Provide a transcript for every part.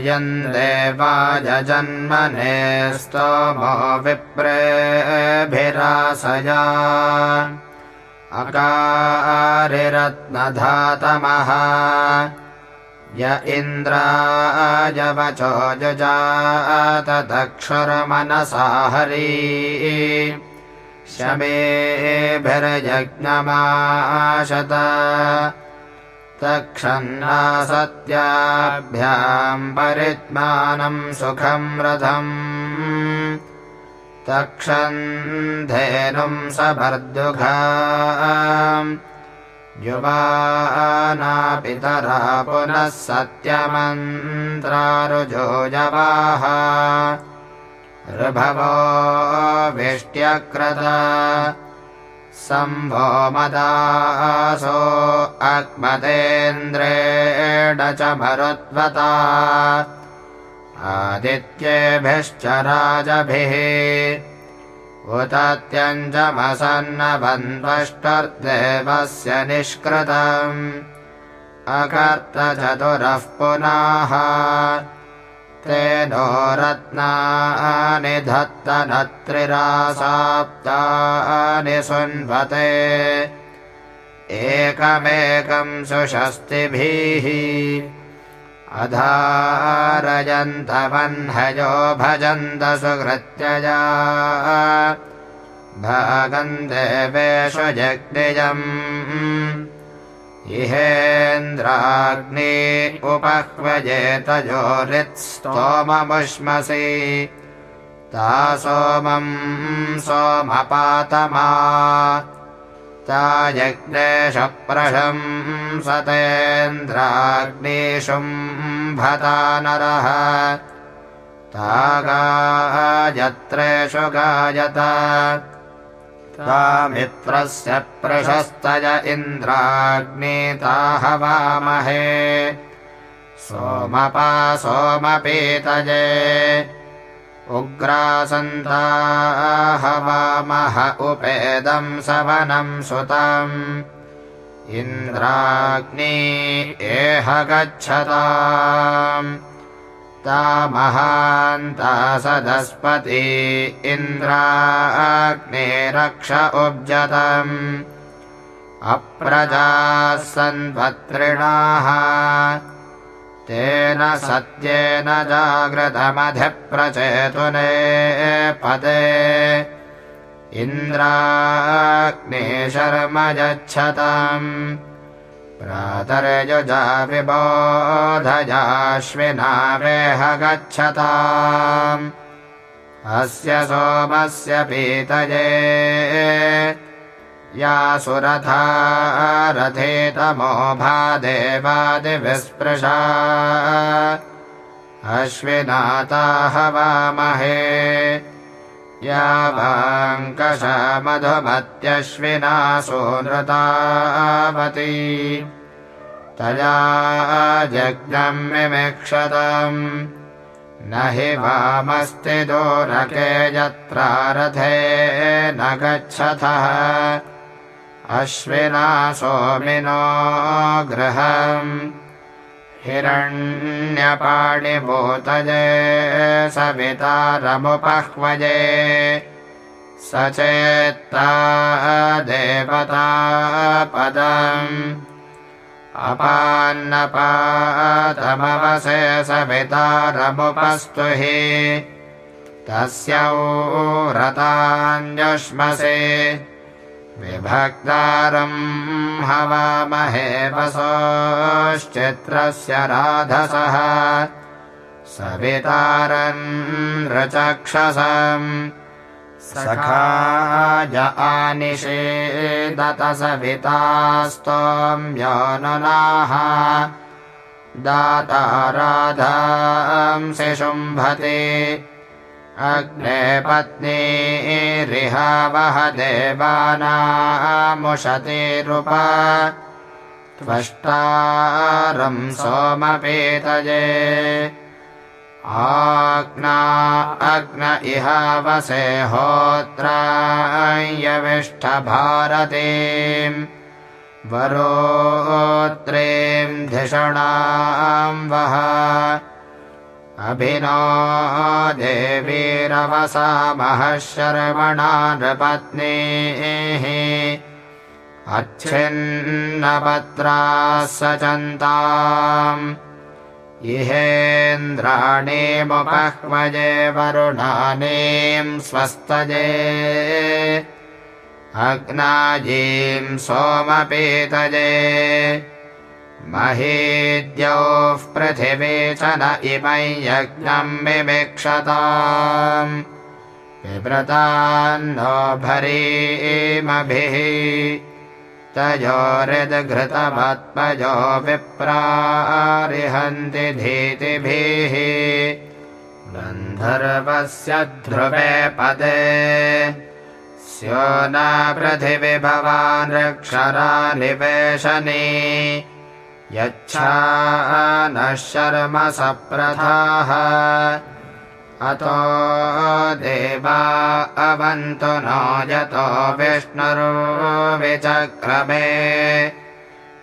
अयन्दे वाजन्मने स्तोमो विप्रेभिरासया। अकारिरत्नधातमः। य इन्द्रायवचो जजातदक्षरमनसा हरी। शमेभिर्यज्ञमाशत तक्षन्ना सत्याभ्याम् परित्मानम् सुखम् रथम्। तक्षन्धेनुम् सभर्दुघा युवानापितरा पुनः सत्यमन्त्रारुजोजवाः। ऋभवो विष्ट्यक्रत सम्भो मदासो अग्मतेन्द्रेण च मरुत्वता आदित्येभिश्च राजभिः। उतत्यञ्जमसन्नबन्ध्वष्टर्देवस्य निष्कृतम्। अकर्तचतुरः पुनः तेनो रत्नानि धत्तनत्रिरासाप्तानि सुन्वते। एकमेकम् सुषस्तिभिः अधारयन्तवह्नयो भजन्त सुकृत्यजा भागम् देवेषु जग्निजम् इहेन्द्राग्नि उपह्वजेतजोरित्स्तोममुष्मसि ता सोमम् सोमपातमा। ता सतेन्द्राग्निशुम्भता नरः। ता गायत्रेषु गायत मित्रस्य प्रशस्तय इन्द्राग्नेता हवामहे सोमपा सोमपीतये। उग्रासन्ता हवामः उपेदम् सवनम् सुतम्। इन्द्राग्नी एह गच्छता महान्ता सदस्पति इन्द्राग्ने रक्ष उब्जतम्। अप्रजाः सन्वत्रिणाः। तेन सत्येन जागृतमधिप्रचेतुने पदे। इन्द्राग्ने शर्म यच्छतम् प्रातर्युजा विबोधयाश्विनावेह गच्छताम् अस्य सोमस्य पीतये या सुरथा रथेतमो भादेवादिविस्पृशा अश्विनाता हवामहे या मधुमत्यश्विना सोनृतावती तया जज्ञम् विमिक्षतम्। न हि वामस्ति दोरके यत्रारथे न गच्छथः। अश्विना सोमिनो गृहम् हिरण्यपाणिभूतये सवितारमुपह्वये स चेत्ता देवता पदम्। अपान्नपातमवसे सवितारमुपस्तु हि। तस्य रताञ्जुष्मसे विभक्तारम् हवामहे वसोश्चित्रस्य राधसः। सवितारन् रचक्षसम् सखाय आनिषेदत सविता स्तोम्योनुनाः दाता राधांसि शुम्भते अग्ने पत्नीरिहावह देवानामुशतिरुप त्वष्टारम् सोमपेतये। आग्ना अग्न इहावसे होत्रायविष्ठभारतीम् वरोत्रीम् धिषणाम् वः अभिनो देवीरवसामः शर्मणा नृपत्नीः अच्छिन्नपत्राः सचन्ताम् इहेन्द्राणीमुपह्वजे वरुणानीम् स्वस्तजे अग्नाजीम् सोमपीतजे महीद्योः पृथिवी च न इमै यज्ञम् विवेक्षताम् विव्रतान्नो भरीमभिः। तयोरिदघृतमत्मजो विप्रारिहन्ति धीतिभिः। गन्धर्वस्य ध्रुवे पदे। स्यो न पृथिवि भवान् रक्षरानिवेशनी यच्छा नः शर्म सप्रथाः अतो देवा अवन्तु नो यतो विष्णुर्विचक्रमे।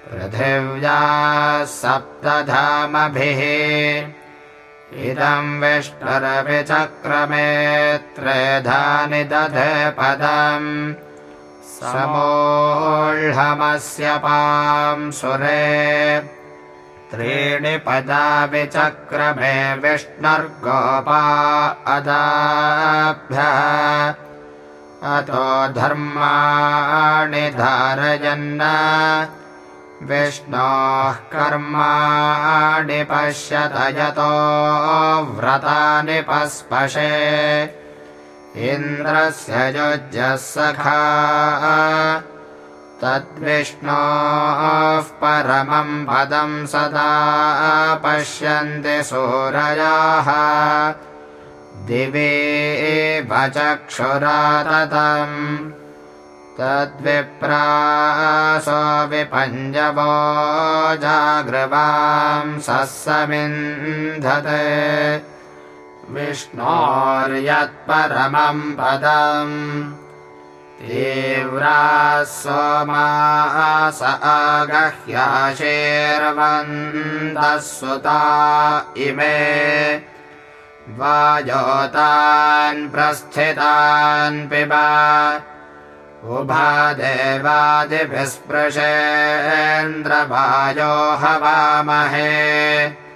पृथिव्याः सप्तधामभिः। इदम् विष्णुर्विचक्रमे त्रेधानि दधे पदम् समोह्मस्य पां सुरे। त्रीणि पदा विचक्रमे विष्णुर्गोपा अदाभ्यः। अतो धर्माणि धारयन्न। विष्णोः कर्माणि पश्यत यतो व्रतानि पस्पशे इन्द्रस्य युज्यः सखा। तद्विष्णोः परमम् पदम् सदा पश्यन्ति सूरयाः दिवे चक्षुराततम् तद्विप्रासो विपञ्जवो जागृवाम् समिन्धते विष्णोर्यत्परमम् पदम्। तीव्राः सोमास सुता इमे। वाजोतान् प्रस्थितान् पिबा। उभा देवादिभिस्पृशेन्द्रवाजो हवामहे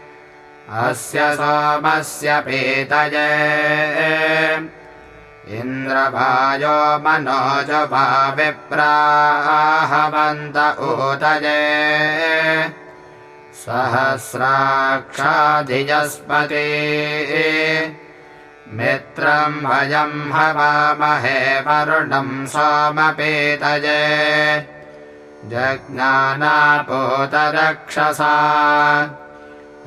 अस्य सोमस्य पीतये। इन्द्रभाजो मनोज वा विप्राहवन्त ऊतये। सहस्राक्षाधिजस्पति। मित्रम् वयम् हवामहे वरुणम् सोमपीतये। जज्ञानापूतरक्षसा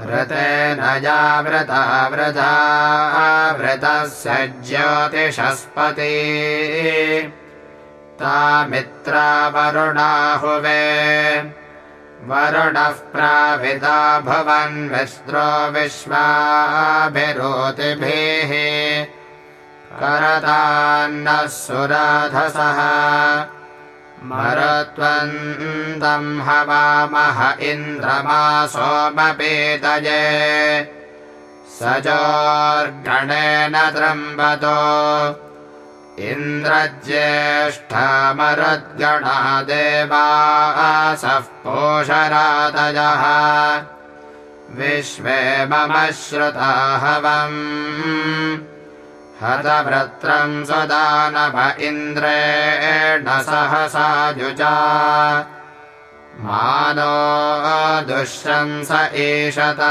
ऋतेन जावृता वृथा वृतस्य ज्योतिषस्पति। तामित्रा वरुणाहुवे वरुणः प्राविता भुवन्विस्त्रो विश्वाभिरोतिभिः। करतान्नः सुराधसः मरुत्वन्तम् हवामह इन्द्रमा सोमपीतये सजोर्गणेन द्रम्बतो। इन्द्रज्येष्ठमरुद्गणा देवासः पोषरातयः विश्वे मम श्रुता हवम् हतभृत्रम् सुदानभ इन्द्रेण सहसा युजा मानो दुःशंस ईशत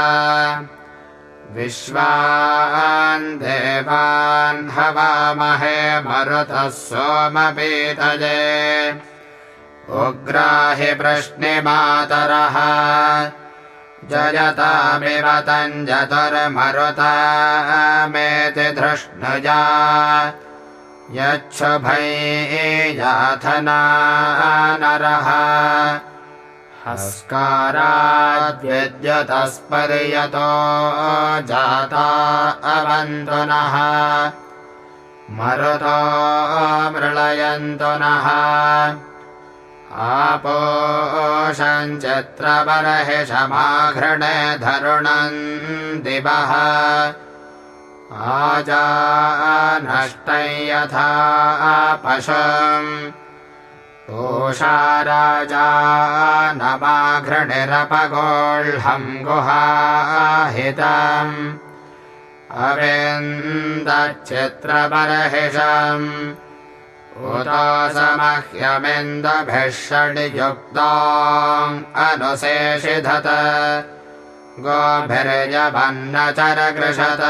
विश्वान् देवान् हवामहे मरुतः सोमपीतये उग्राहि प्रश्निमातरः जयतामिव तञ्जतुर्मरुतामेति धृष्णुजा। यच्छुभैयाथना नरः हस्काराद्विद्युतस्पर्यतो जाता अवन्तु नः मरुतो मृळयन्तु नः आपोषञ्चित्रबर्हिषमाघृणे धरुणम् दिवः। आजानष्टै यथा पशुम् ओषा राजा नमाघृणिरपगोह्लम् गुहाहितम्। अविन्दच्चित्रबर्हिषम् उदासमह्यमिन्दभिः षड्युक्ता अनुशेषिधत। गोभिर्यभन्नचरकृषत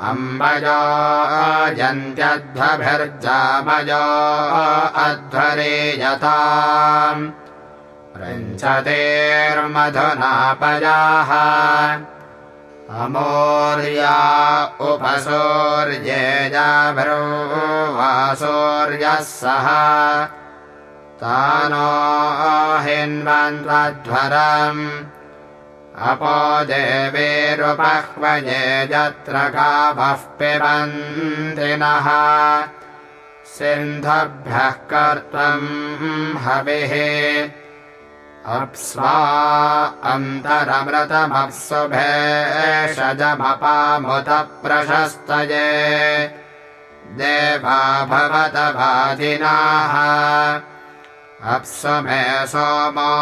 अम्बजो यन्त्यध्वभिर्जामजो अध्वरेयताम्। रञ्चतेर्मधुनापयाः अमोर्या उपसूर्येजाभ्रुवासूर्यः सह। तानो हिन्वन्त्वध्वरम्। अपो देवेरुपह्वये यत्र गावः पिबन्दिनः सिन्धभ्यः कर्त्वम् हविः अप्स्वा अन्तरमृतमप्सुभेषजमपामुत प्रशस्तये देवा भवत भाजिनाः। अप्सु मे सोमो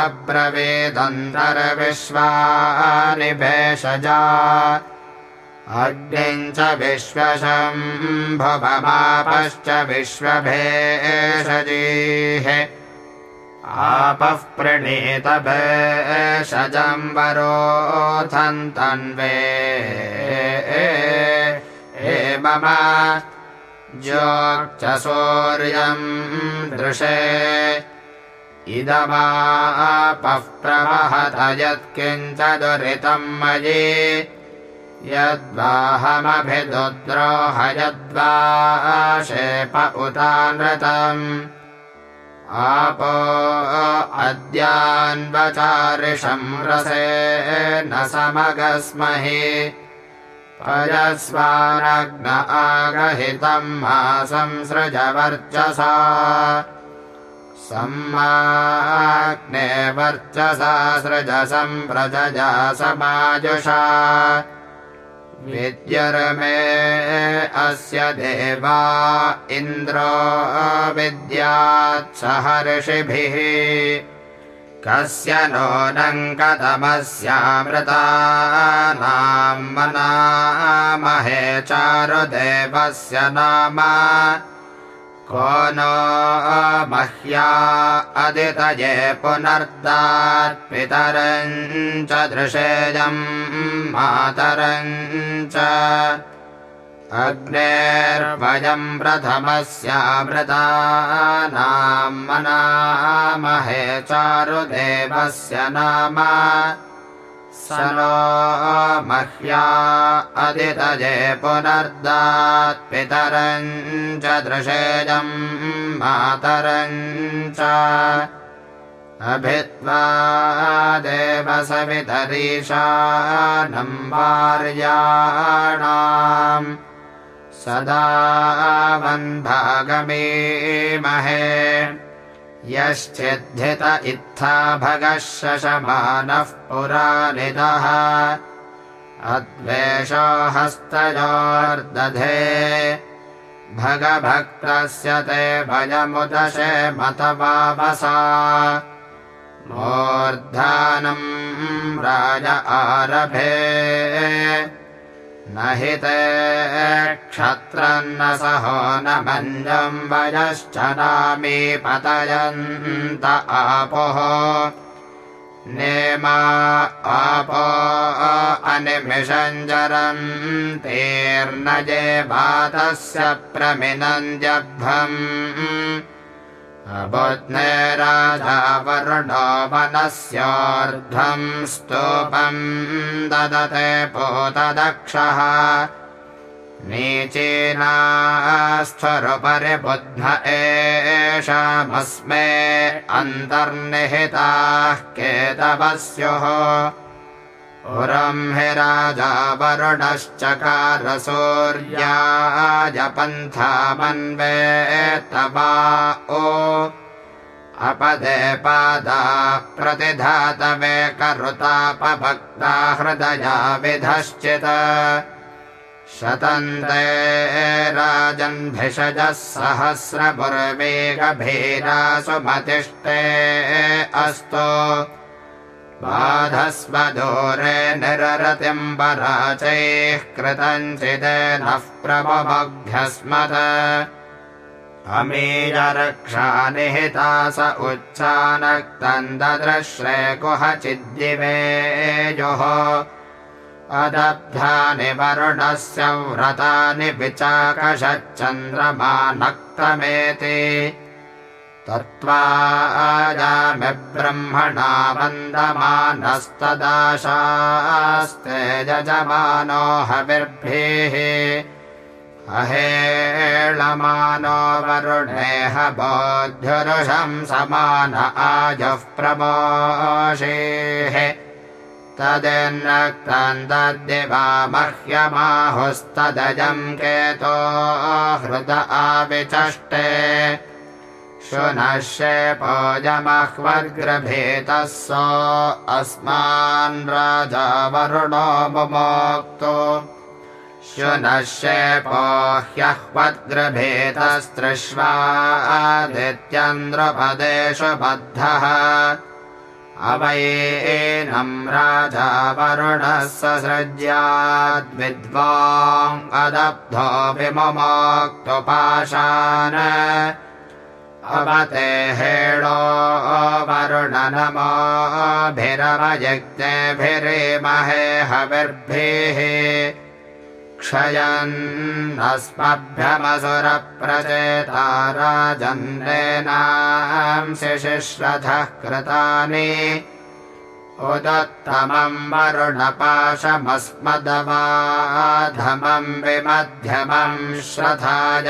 अब्रवीदन्तर्विश्वानि भेषजा अग्निम् च विश्वशम्भुभमापश्च विश्वभेषजीः आपः प्रणीतभेषजम्बरोऽथन्तन्वे हे मम ज्योक् च सूर्यम् दृशे। इदमापः प्रवहत यत्किञ्च दुरितम् मयि। यद्वाहमभिदुद्रोह यद्वा शेप उतानृतम् आपो अद्यान्वचारिषम् रसे न समगस्महि पयस्वानग्न आगहितम् मा संसृजवर्चसा सम्माग्ने वर्चसा सृजसम्प्रजजा समाजुषा विद्युर्मे अस्य देवा इन्द्रो विद्यात्सहर्षिभिः कस्य नोदङ्कतमस्यामृतानाम् मनामहे चारुदेवस्य नाम को नो मह्या अदितये पुनर्दात्पितरम् च दृशेयम् मातरम् च। अग्नेर्वयम् प्रथमस्यामृतानाम् मनामहे चारुदेवस्य नाम नो मह्या अदितये पुनर्दात्पितरम् च दृशेयम् मातरम् च। अभित्वा देवसवितरीशानम् वार्याणाम्। सदा वन्भागमीमहे यश्चिद्धित इत्था भगः शशमानः पुरानिदः अद्वेषो हस्तयोर्दधे। भगभक्तस्य ते भयमुदशे मतवावसा। मूर्धानम् राज आरभे न हि ते क्षत्रन्न सहो न मञ्जम् वयश्च नामीपतयन्त आपोः। नेमा आपो अनिमिषञ्जरन्तीर्नजे भातस्य प्रमिनन्द्यभ्रम् अबुध्ने राजा वरुणो वनस्योर्ध्वम् स्तूपम् ददते पोतदक्षः नीचीनास्थुरुपरि बुध्न एषामस्मे अन्तर्निहिताः पुरम् हि राजा वरुणश्चकारसूर्याय पन्था मन्वे तवा ओ। अपदे पादा प्रतिधातवे करुतापभक्ता हृदया विधश्चित्। शतन्ते राजन्भिषजः सहस्रपुर्वेगभीरासु मतिष्ठे अस्तु बाधस्वदूरे निररतिम्बराचैः कृतञ्चिदेनः अमीयरक्षा निहिता स उच्चानक्तन्ददृश्रे कुहचिद्दिवेयोः। अदब्धानि वरुणस्य व्रतानि विचाकषच्चन्द्रमा नक्तमेति तत्त्वाजामि ब्रह्मणा वन्दमानस्तदाशास्ते यजमानो हविर्भिः। अहेळमानो वरुणेह बोध्युरुषं समान आजुः प्रमोषेः। तदेन्नक्तन्दद्दिवा मह्यमाहुस्तदजम् केतो हृद आविचष्टे शुनश्येपोजमह्वग्रभीतः सो अस्मान् राजा वरुणो मुमोक्तो। शुनश्येपो ह्यह्वद्गृभीतस्त्रिष्वादित्यन्द्रपदेषु बद्धः। अवयेनम् राजा वरुणः ससृज्याद्विद्वाङ्गदब्धो विममोक्तुपाशान अवते हेणो वरुण नमोभिरवयज्ञभिरेमहे हविर्भिः। क्षयन्नस्मभ्यमसुरप्रचेता राजन्नेनांशिशिश्रथः कृतानि। उदत्तमम् वरुणपाशमस्मदवाधमम् विमध्यमम् श्रथाय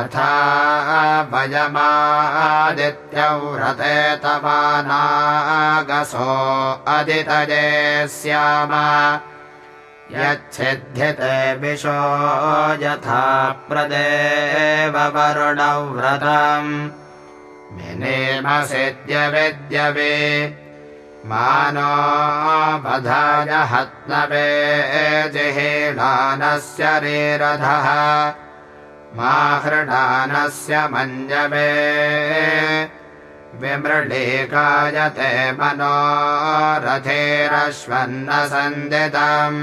अथा वयमादित्यव्रते तवानागसो अदितये स्याम यच्छिध्यते विशो यथा प्रदेव वरुणव्रतम् विनेमसिद्यविद्यवे मानो बधाय हत्नवे जिहीणानस्य रेरधः मा हृणानस्य मञ्जवे। विमृढीकायते मनो रथेरश्वन्न सन्दितम्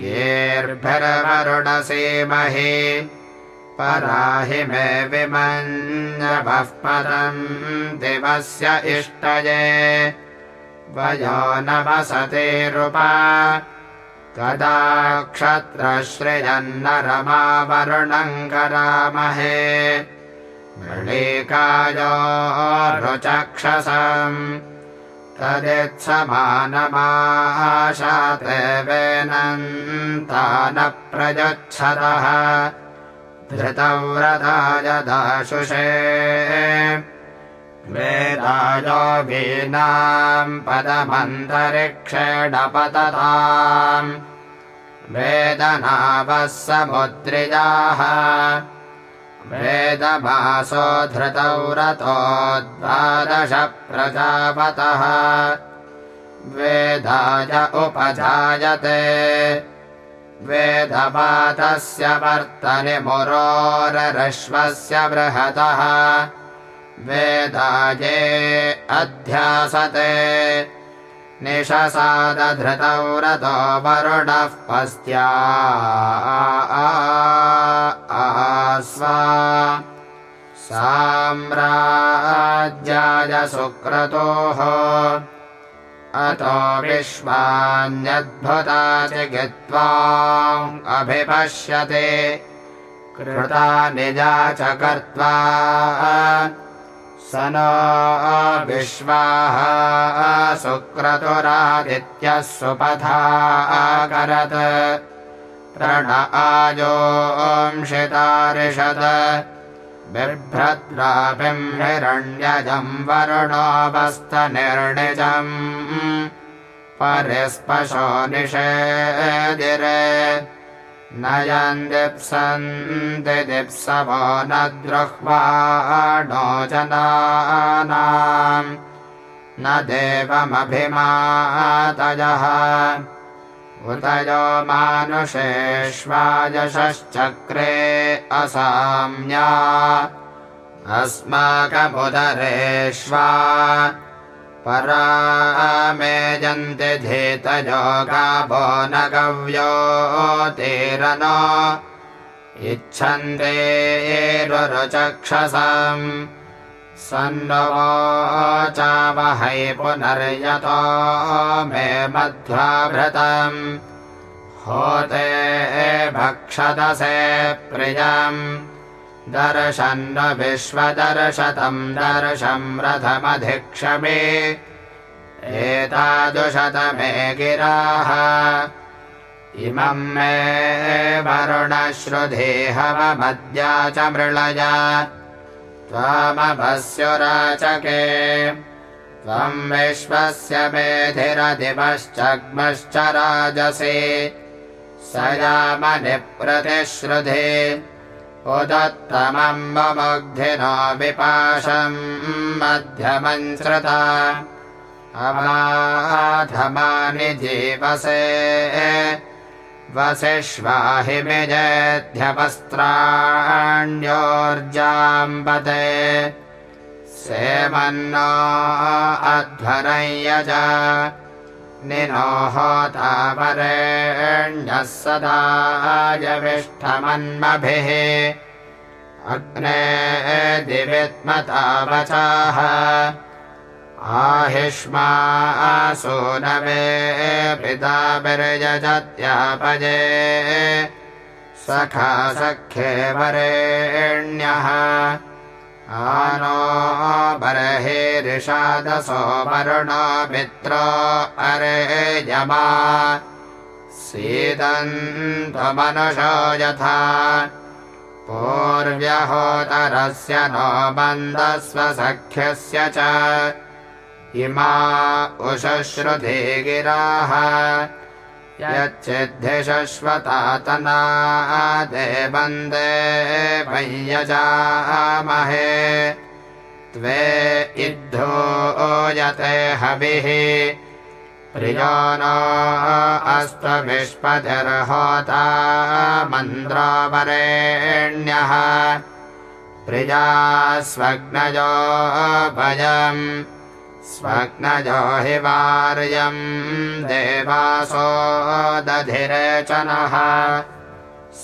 गेर्भिर्वरुणसीमहि पराहि मे विमञ्जवः परम् दिवस्य इष्टये। वयो न वसतेरुपा कदा क्षत्रश्रियन्नरमा वरुणम् करामहे। मृळीकायो रुचक्षसम् तदित्समानमाशाते न प्रयच्छतः धृतव्रताय दाशुषे वेदायोगीनाम् पदमन्तरिक्षेण पतताम् वेदनावः समुद्रियाः वेदमासो धृतौ रतो द्वादश प्रजापतः वेदाय उपजायते वेदपातस्य वर्तनि मुरोरश्वस्य बृहतः वेदाये अध्यासते। निशसादधृतौ रतो वरुणः पस्त्या आस्वा साम्राज्याय सुक्रतोः। अतो विश्वान्यद्भुता चिकित्वा अभिपश्यते। कृता निजा च कर्त्वा स नो विश्वाः सुपथा अकरत् प्रण आयोंशितारिषद बिभ्रद्राभिम् हिरण्यजम् वरुणोऽवस्थनिर्णिजम्। परिस्पशो निषेदिरे न यन्दिप्सन्ति दिप्सवो न द्रुह्वाणो जनानाम् न देवमभिमातयः। उतयो मानुषेष्वायशश्चक्रे असाम्या। अस्माकमुदरेष्वा परा मेजन्ति धीतयो गावो न गव्यो तीरन। इच्छन्ते चावहै पुनर्यतो मे मध्वाभृतम्। होते भक्षदसे प्रियम् दर्शन्न विश्वदर्शतम् दर्शम् रथमधिक्षमे। एतादुशतमे गिराः इमम् मे वरुणश्रुधेहमद्या च मृळया त्वामभस्युराचके त्वम् विश्वस्य मेधिरधिपश्चग्मश्च राजसे। स यामनिप्रतिश्रुधे उदत्तमम् ममुग्धिनो विपाशम् मध्यमम् श्रुता अमाधमानि जीवसे। वसिष्वाहि विजेध्यवस्त्राण्योर्जाम्बते सेमन्नो अध्वरय्यज निनोहोतावरेण्यः सदा यविष्ठमन्मभिः। अग्ने दिविद्मतावचाः आहिष्मा सूनवे पिता विर्यजत्यापजे। सखा सख्ये वरेण्यः आनो बर्हिरिषादसो वरुणो मित्रो अरे यमा। सीदन्त्वमनुषो यथा। पूर्व्यहोतरस्य नो बन्दस्व सख्यस्य च। इमा उशश्रुधे गिराः यच्चिद्धिशश्वतातनादे वन्दे भय्यजामहे त्वे इद्धो यते हविः। प्रियो नो अस्त्वविष्पतिर्होता मन्द्रावरेण्यः। प्रिया स्वग्नयो भयम् स्वग्नजो हि वार्यम् देवासो दधिरेचनः।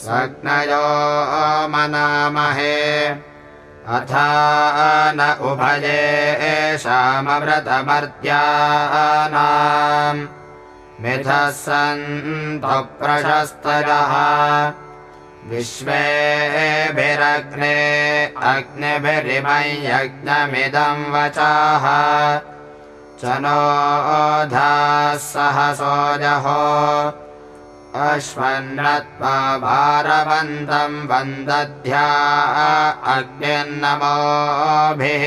स्वग्नयो मनामहे अथा न उभये एषामव्रतमर्त्यानाम् मिथः सन्तु प्रशस्तयः विश्वेभिरग्ने अग्निभिरिमयज्ञमिदम् वचाः। च नोधाः सहसोजहो अश्वन्नत्वा भारवन्तम् वन्दध्या अग्निर्नमोभिः।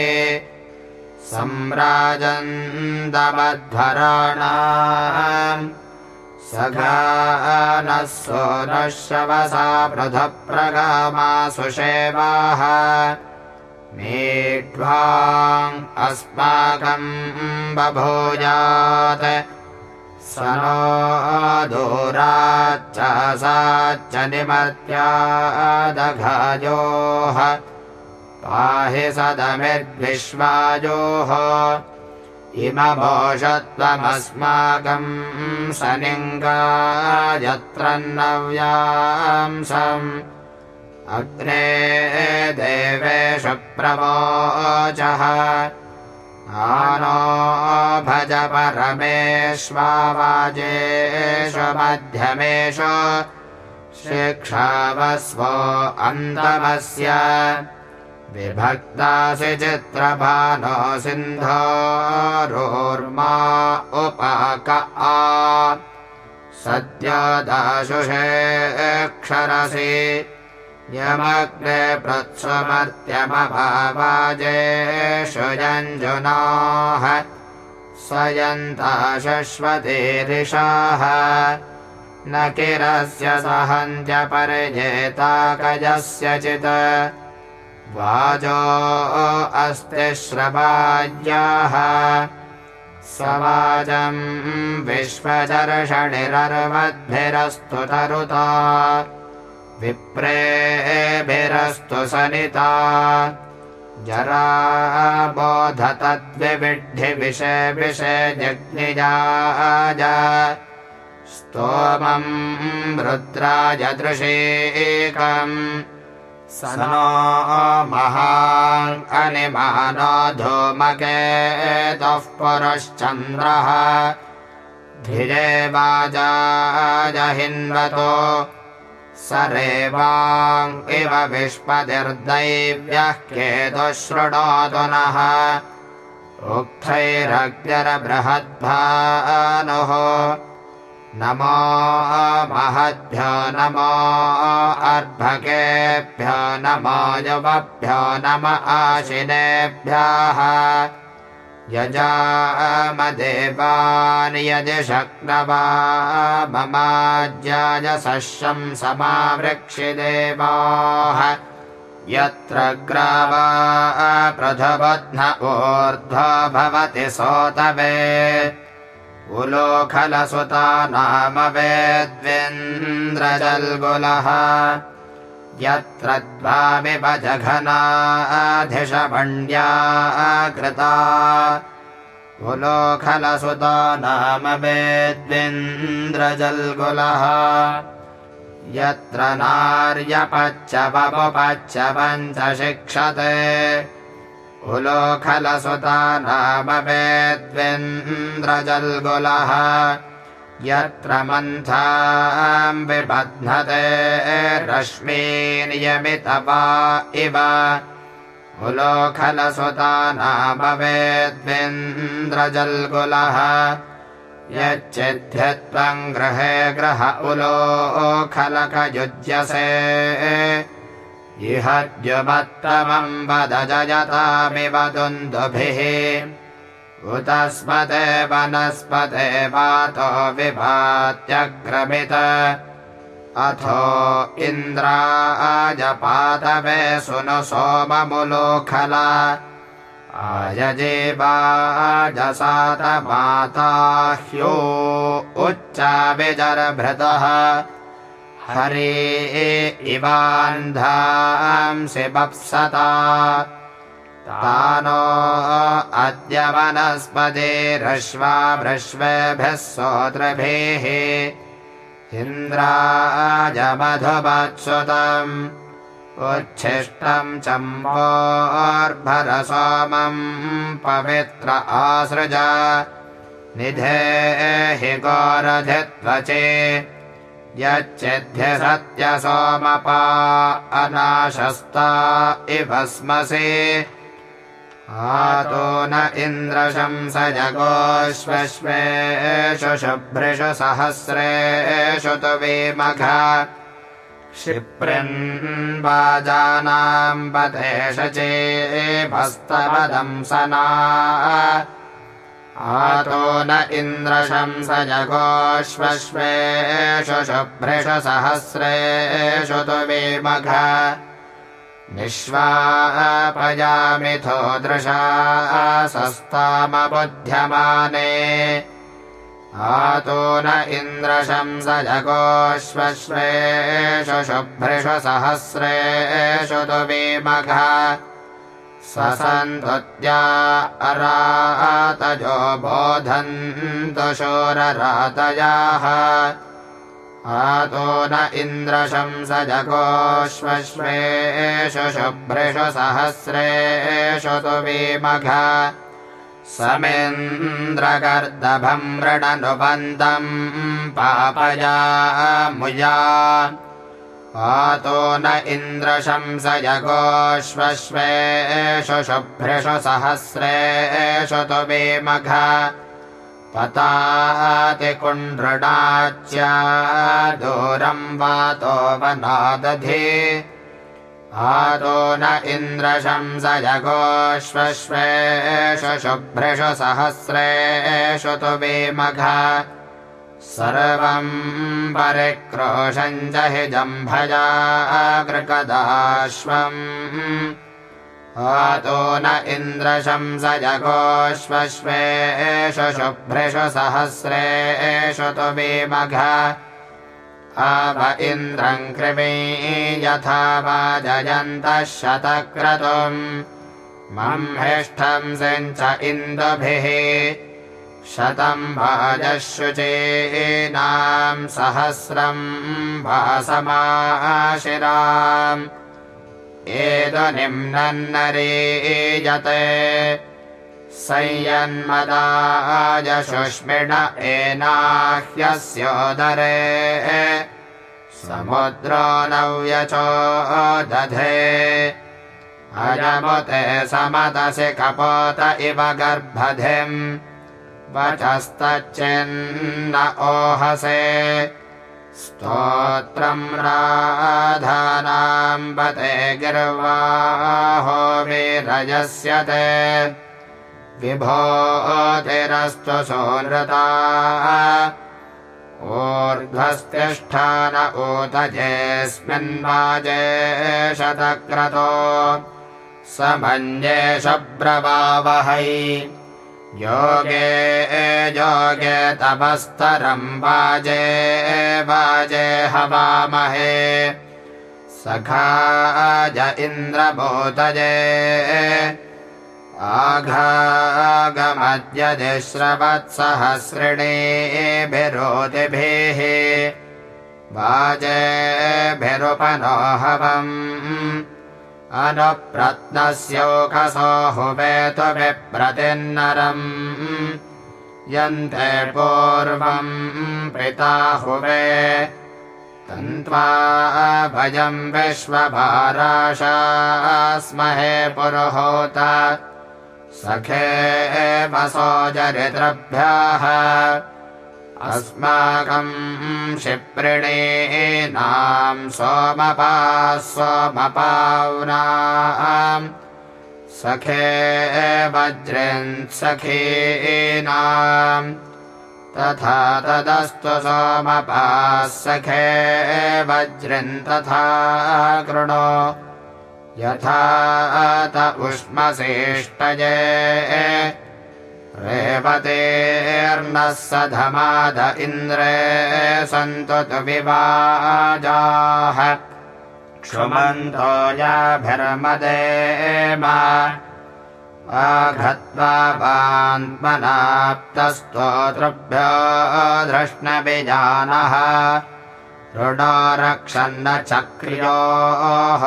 सम्राजन्दमध्वराणाम् सघानः सोनः शवसा पृथप्रगामा सुषेवाः मीढ्वाम् अस्माकम् बभूयात् स नो दूराच्च साच्च निमर्त्यादघायोः पाहि सदमिर्विश्वायोः इमभोषत्वमस्माकम् सनिङ्गा यत्र नव्यांसम् अग्ने देवेषु प्रवोचः। आनो भज परमेष्वाजेषु मध्यमेषु शिक्षावस्वो अन्तमस्य विभक्तासि चित्रभानो सिन्धोरोर्मा उपाक आ। सद्योदाशुषे क्षरसि यमग्ने प्रत्समर्त्यमभावाजेषु यञ्जुनाः स्वयन्ता शश्वतीरिषाः। न किरस्य सहन्त्यपर्येताकजस्य चित् वाजो अस्ति श्रवाज्याः सवाजम् विश्वचर्षणिरर्वद्भिरस्तु तरुता। विप्रेभिरस्तु सनिता। जरा बोधतद्विविड्ढि विषे जग्निजाज स्तोमम् रुद्राजदृशेकम् नो महानिमानो धूमकेतुः पुरश्चन्द्रः धिरे वाजाजहिन्वतो सरेवाङ् इव विष्पतिर्दैव्यः केतुः शृणोतु नः। उक्थैरग्निरबृहद्भानुः नमो महद्भ्यो नमो अर्भकेभ्यो नमो युवभ्यो नम आशिनेभ्यः। यजामदेवान् यदि शक्नवा ममाज्यायसस्यम् समावृक्षिदेवाः। यत्र ग्रावा प्रथबध्न ऊर्ध्व भवति सोतवे उलोखलसुता नाम वेद्वेन्द्रजल्गुलः यत्र द्वामिपजघनाधिषभण्ड्या कृता उलोखलसुता नाम वेद्वेन्द्रजल्गुलः यत्र नार्यपच्च वपुपच्च पञ्च शिक्षते उलोखलसुता नाम वेद्वेन्द्रजल्गुलः यत्र मन्थाम् विबध्नते रश्मीनियमितवा इव। उलोखलसुता नाम वेद्वेन्द्रजल्गुलः यच्चिध्यत्वम् गृहे ग्रह उलोखलकयुज्यसे इहद्युमत्तमम् वद जयतामिव दुन्दुभिः उतस्पते वनस्पते वातो विभात्यग्रमित। अथो इन्द्राजपातवे सुनु सोममुलोखल। आयजेवाजसातमाता ह्यो उच्चाविजरभृतः हरे इवान्धांसि बप्सता। तानो अद्य वनस्पतिरश्वा भृश्वेभिः सोत्रभिः इन्द्राजमधुवत्सुतम् उच्छिष्टम् चम्बोर्भरसोमम् पवित्र आसृज। निधेहि गोरधित्वचे यच्चिध्य सत्यसोमपा अनाशस्ता स्मसि। आतो न इन्द्रशंस जगोश्वश्वेषु शुभ्रिषु सहस्रेषु तु विमघ। क्षिप्रिन्वाजानाम् पदेश चेभस्तवदंसना आतो न इन्द्रशंस जगोश्वश्वेषु शुभ्रिषु सहस्रेषु तु विमघ। निःश्वापयामिथो दृशा सस्तामबुध्यमाने। आतो न इन्द्रशंस जगोश्वश्वेषु शुभ्रिषु सहस्रेषु तु विमघ ससन्तुत्या अरातजो बोधन्तु शोररातयाः आतो न इन्द्रशंस जगोश्वश्वेषु शुभ्रिषु सहस्रेषु तु विमघ। समेन्द्रगर्दभम् मृडनुबन्तम् पापया मुया आतो न इन्द्रशंस जगोश्वश्वेषु शुभ्रिषु सहस्रेषु तु विमघ पतातिकुण्ड्रणाच्या दूरम् वातो वनादधि। आदो न इन्द्रशंसजगोष्वश्वेषु शुभ्रषु सहस्रेषु तु वेमघ सर्वम् परिक्रोशम् च हि जम्भजागृकदाश्वम् आतो न इन्द्रशंसजगोष्वश्वेषु शुभ्रषु सहस्रेषु तु वेमघ। आव इन्द्रम् कृमी यथा वा जयन्तः शतक्रतुम्। मह्मिष्ठम् सिञ्च इन्दुभिः शतम् भाजशुचीनाम् सहस्रम् भासमाशिराम्। एतु निम्नन्नरीयते संयन्मदायशुष्मिण एनाह्यस्योदरे समुद्रो नव्यचो दधे अयमुते समदसि कपोत इव गर्भधिम् वचस्तच्चिन्न ओहसे। स्तोत्रम् राधानाम् वते गिर्वाहो विरजस्यते विभोतिरस्तु सोनृता ऊर्ध्वस्तिष्ठान ऊतजेऽस्मिन्वाजे शतक्रतो। समञ्जे शब्रवावहै योगे योगे तपस्तरम् वाजे वाजे हवामहे। सखाज इन्द्रभूतजे। आघागमद्यदिश्रवत्सहस्रिणीभिरोतिभिः वाजेभिरुपनोहवम् अनुप्रत्नस्योकसो हुवेतु विप्रतिन्नरम्। यन्ते पूर्वम् प्रिता हुवे। तन्त्वा भजम् विश्वभाराशास्महे पुरुहोत। सखे वसोजरिद्रभ्यः अस्माकम् क्षिप्रिणीनाम् सोमपा सोमपाव्नाम् सखे वज्रन्सखीनाम् तथा तदस्तु सोमपाः सखे वज्रम् तथा कृणो यथा त उष्मसेष्टये रेवतेर्नः सधमाद इन्द्रे सन्तु विवाजाः। क्षुमन्तो याभिर्मदेमा आघत्वा वान्त्मनाप्तस्तोतृभ्यो धृष्णविजानः। ऋणो रक्षन्न चक्रियोः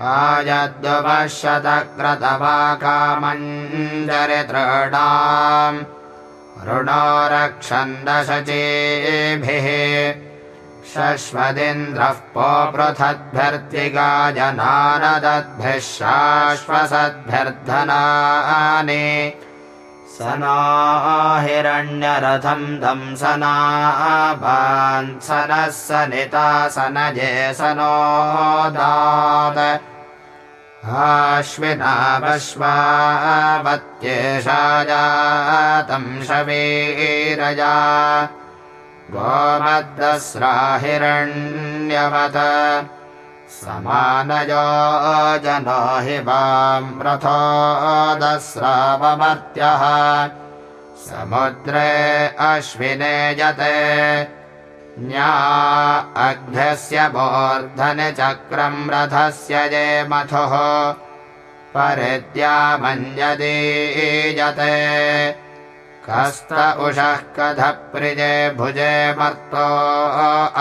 आयद्वपश्यतक्रतवाकामञ्जरितॄणाम् ऋणो रक्षन्दशचीभिः शश्वदिन्द्रः पोपृथद्भ्यर्तिगाजनानदद्भिः शाश्वसद्भ्यर्धनानि स नो हिरण्यरथम् दंसनाभान्सनः स नितासनजे स नोदात् आश्विनावश्वावत्येषाजातम् शवीरजा गोमद्दस्राहिरण्यवत समानयो जनो हि वाम् रथो दस्रावमर्त्यः समुद्रे अश्विने यते न्या अघ्यस्य मूर्धनिचक्रम् रथस्य ये मथुः। परिद्यामञ्जदीयते कस्त उषः कधप्रिजे भुजे मर्तो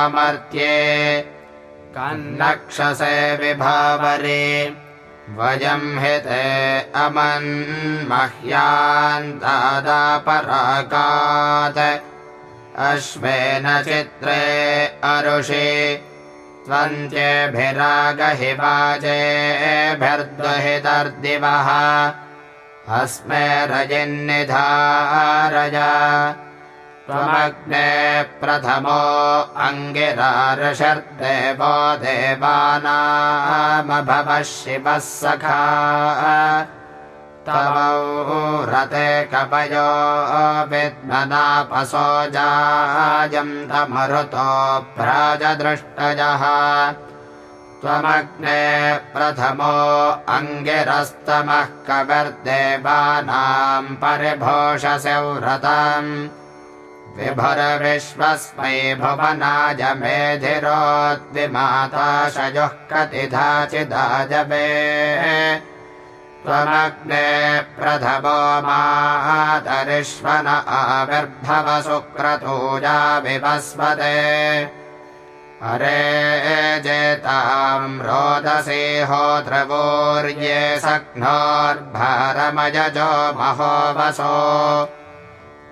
अमर्त्ये कन्नक्षसे विभावरे। वयम् हिते अमन्मह्यान्तादापराकात् अश्वेन चित्रे अरुषि। त्वन्त्येभिरागहि वाजेभिर्द्वहितर्दिवः अस्मे रजिन्निधारय त्वमग्ने प्रथमो अङ्गिरार्षर्देवो देवानामभव शिवः सखा। तवौ रते कपयो विद्मनापसो जायन्तमरुतो भ्राजदृष्टजः त्वमग्ने प्रथमो अङ्गिरस्तमः कविर्देवानाम् परिभोषसौ व्रतम् विभुरविश्वस्मै भुवनाय मेधिरोद्विमाताशयोः कतिधाचिदाजवे त्वमग्ने प्रथमो मातरिष्वन आविर्भव सुक्रतूजा विवस्वते। अरे जेताम् रोदसी होत्रवोर्ये सघ्नोर्भरमयजो महोवसो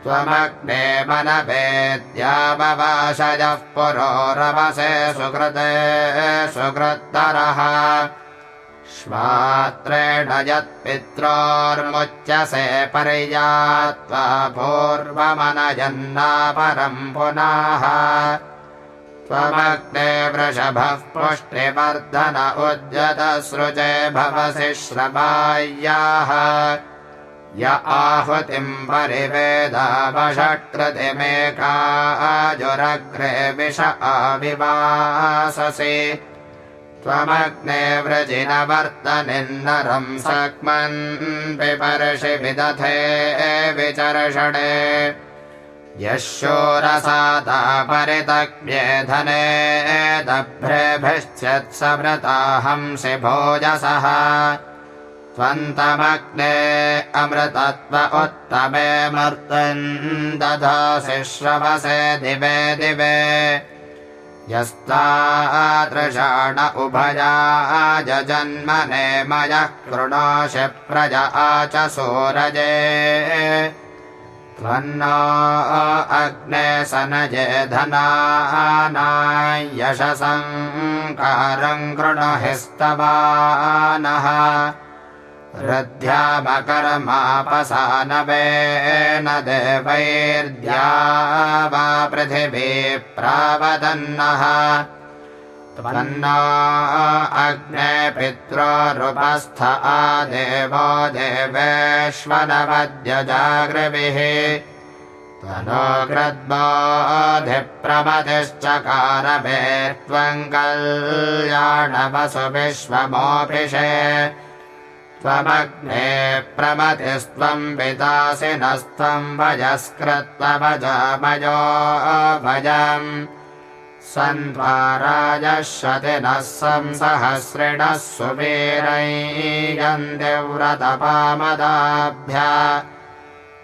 त्वमग्ने मनवेद्यामवाशयः पुरोरवसे सुकृते सुकृत्तरः। श्वात्रेण यत्पित्रोर्मुच्यसे पर्यात्वा पूर्वमनजन्नापरम् पुनः। त्वमग्ने वृषभः पुष्टिवर्धन उद्यतसृजे भवसि श्रवाय्याः य आहुतिम् परिवेदावषट्कृतिमेकाजुरग्रे विष आविवाससि त्वमग्ने व्रजिनवर्तनिन्नरम् सक्मन् विपर्षि विदथे विचर्षणे। यः शोरसाता परितज्ञेधने दभ्रेभिश्चत्समृताहंसि भोजसः त्वन्तमग्ने अमृतत्व उत्तमे मर्तन् दधासि श्रवसे दिवे दिवे। यस्तादृशाण उभया जन्मने मयः कृणोषि प्रजा च सूरजे। त्वन्नो अग्ने सनजे धनानायशसङ्कारम् कृणहिस्तवानः रध्यामकर्मापसानवेन देवैर्द्या वा पृथिवी प्रावदन्नः। त्वन्नो अग्ने पित्रोरुपस्थ आदेवो देवेष्वनवद्यजागृभिः त्वनोग्रद्बोधिप्रमतिश्चकारभे त्वम् कल्याणवसु विश्वमोऽपिषे त्वमग्ने प्रमतिस्त्वम् विदासि नस्त्वम् भजस्कृत्वभजमयो भजम्। सन्त्वाराजश्वतिनः संसहस्रिणः सुवीरैयन्दिव्रतपामदाभ्य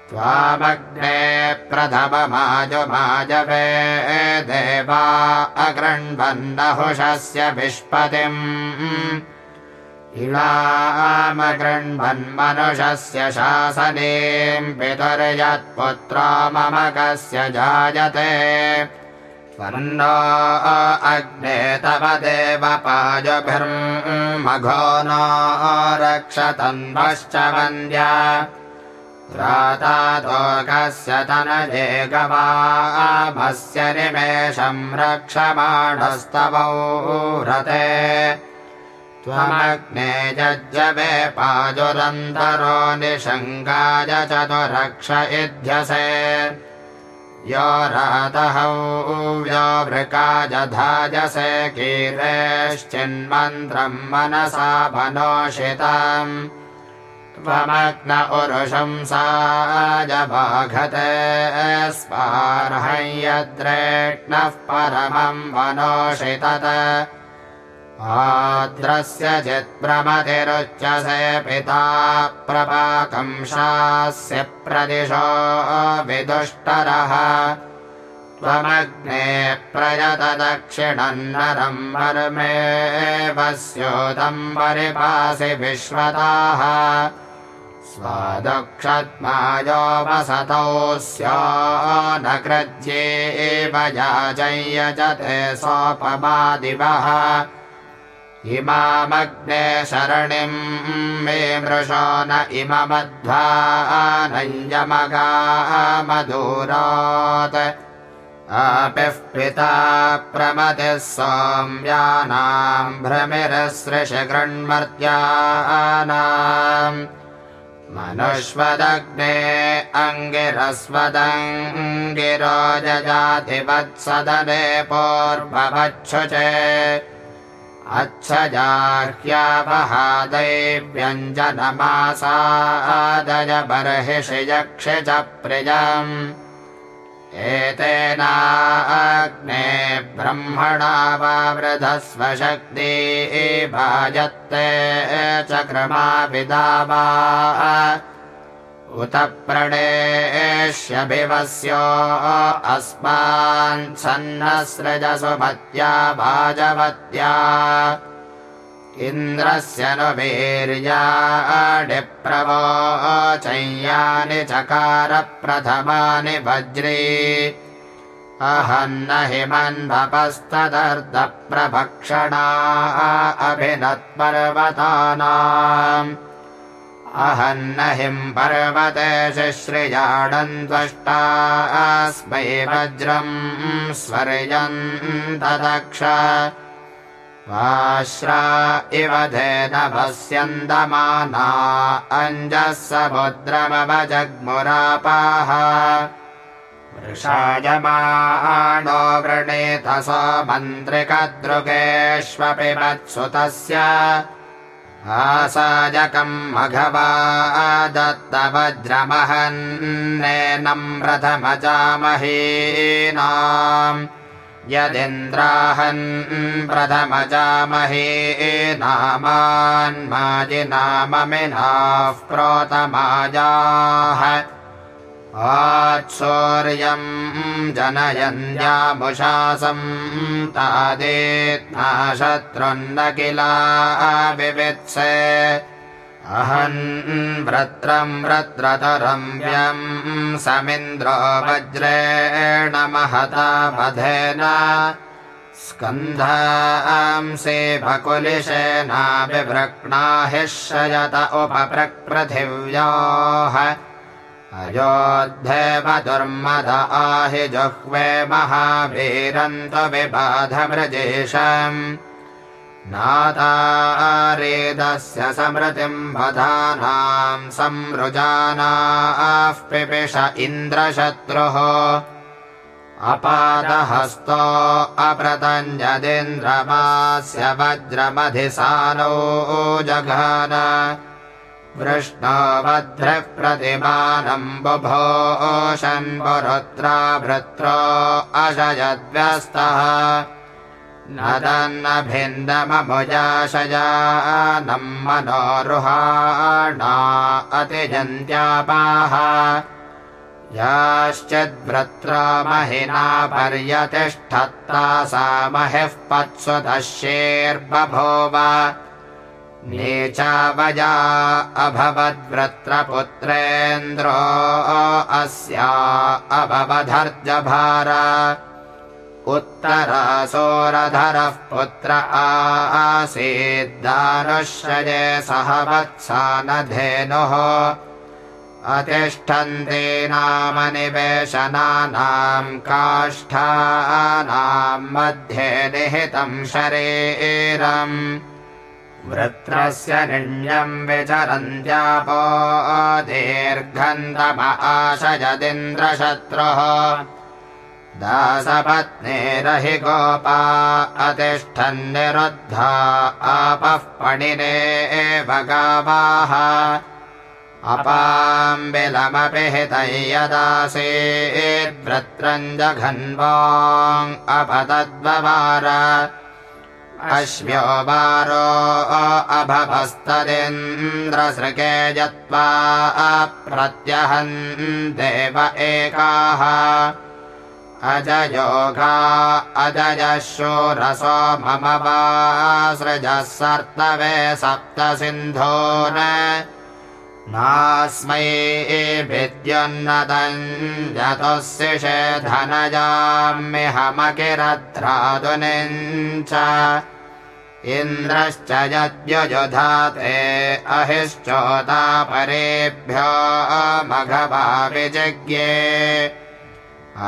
त्वामग्ने प्रथममाजुमाजवे देवा अगृह्णन्नहुषस्य विष्पतिम् इळामगृह्णन्मनुषस्य शासनीम् पितुर्यत्पुत्रो मम कस्य जायते। स्वर्णो अग्ने तव देव पाजभिर्मघो न रक्षतन्वश्च वन्द्या। त्रातातोकस्य तनजे गवामस्य निमेषम् रक्षमाणस्तवौ रते त्वमग्ने जज्जवे पाजुरन्धरो निषङ्गाय चतुरक्ष इध्यसे। यो रातहौ यो वृकाजधाजसे कीरेश्चिन्मन्त्रम् मनसा मनोषिताम्। त्वमग्न उरुशंसाजभाघते स्पार्हयद्रेष्णः परमम् मनोषितत आद्रस्य चित्प्रमतिरुच्यसे पिता प्रपाकंशास्य प्रदिशो विदुष्टरः। त्वमग्ने प्रयत दक्षिणन्नरम् मर्मेवस्योदम् परिपासि विश्वताः। स्वादुक्षत्मायो वसतौ स्या न कृज्येव याजय्यजते सोपमादिवः इमामग्ने शरणिम् मे मृषो न इममध्वानञ्जमगामदूरात् अपिः पिता प्रमतिः सोम्यानाम् भ्रमिरसृषगृण्मर्त्यानाम् मनुष्वदग्ने अङ्गिरस्वदङ्गिरोजजातिवत्सदने पूर्ववच्छुचे बर्हिषि यक्षि च प्रियम् एतेनाग्ने ब्रह्मणा वा वृधस्वशक्ति भाजत्ते चक्रमाभिदा वा उत प्रणेष्यभिवस्यो अस्मान्सन्नसृजसुमत्या भाजवत्या इन्द्रस्य नु वीर्याडिप्रवोचय्यानि चकार प्रथमानि वज्री। अहन्न हिमन्भपस्तदर्धप्रभक्षणा अभिनत्पर्वतानाम् अहन्न हिम् पर्वते शिश्रियाडन्त्वष्टा अस्मै वज्रम् स्वर्यम् ददक्ष वाश्रा इव धेन भस्यन्दमाना अञ्जः समुद्रमवजग्मुरापाः। वृषायमाणो वृणीत स मन्त्रिकदृगेष्वपि मत्सुतस्य आसाजकम् मघवा दत्तवज्रमहन्नेनम् प्रथमजामहीनाम् यदिन्द्राहन् प्रथमजामहे नामान्माजिनाममिनाः प्रोतमाजाः आत्सौर्यम् जनयन्यामुशासम् तादेत्ना शत्रुन्न किला विवित्से अहन् व्रत्रम् व्रत्रतरम् व्यम् समिन्द्रो वज्रेण महता वधेन। स्कन्धांसे भकुलिशेनाभिवृक्णाहिषयत उपप्रपृथिव्याः अयोध्येव दुर्मद आहि जुह्वे महावीरन्तु विबाधमृजेशम्। नातारेदस्य समृतिम् वधानाम् संरुजानाः पिपिष इन्द्रशत्रुः। अपादहस्तो अप्रतञ्जदिन्द्रमास्य वज्रमधिसानो जघान वृष्णोभद्रः प्रतिमानम् बुभोषन्वरुत्रा भृत्रो अशयद्व्यस्तः न तन्नभिन्दमभुजाशयानम् मनोरुहाणा अतिजन्त्यापाः याश्चिद्व्रत्रा महिना पर्यतिष्ठत्ता सा महिः पत्सुदश्येर्बभूव अभवद्व्रत्रपुत्रेन्द्रो अस्या अभवधर्जभार। उत्तरासोरधरः पुत्र आसीद्दानुश्रये सह वत्सा न धेनुः। अतिष्ठन्ति नाम निवेशनानाम् काष्ठानाम् मध्ये निहितम् शरीरम् वृत्रस्य निण्यम् विचरन्त्यापो दीर्घन्तम आशयदिन्द्रशत्रुः। दासपत्नेरहि गोपा अतिष्ठन्निरुद्धा आपः पणिने एव गावाः। अपाम्बिलमपि हितै यदासीद्व्रत्रम् जघन्वाम् अपतद्ववार अश्व्यो वारो अभवस्तदिन्द्रसृके जत्वा अप्रत्यहन् देव एकाः। अजयोगा अजयशोरसो मम वा सृजः सर्तवे सप्त सिन्धो नास्मै विद्युन्नतम् यतोऽशिषे धनजाम्यहमकिरत्रादुनिम् च इन्द्रश्च यद्यजुधाते अहिश्चोतापरेभ्यो मघवाविजज्ञे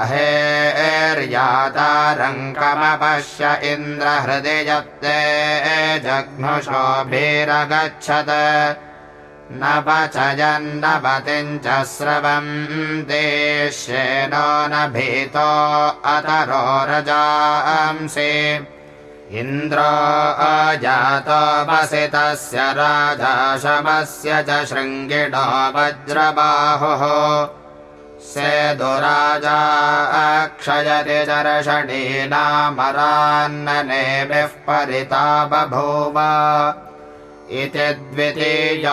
अहेर्यातारङ्कमपश्य इन्द्रहृदि यत्ते जघ्नुषोभिरगच्छत् न पचयन्नपतिम् च स्रवम् देश्येनो न भीतो अतरो रजांसि। इन्द्रो अजातोपसितस्य राजाशमस्य च शृङ्गिणो वज्रबाहुः। सेदुराजा अक्षयति चर्षणीनामरान्ननेभिः परिता बभूव इति द्वितीयोऽध्यायः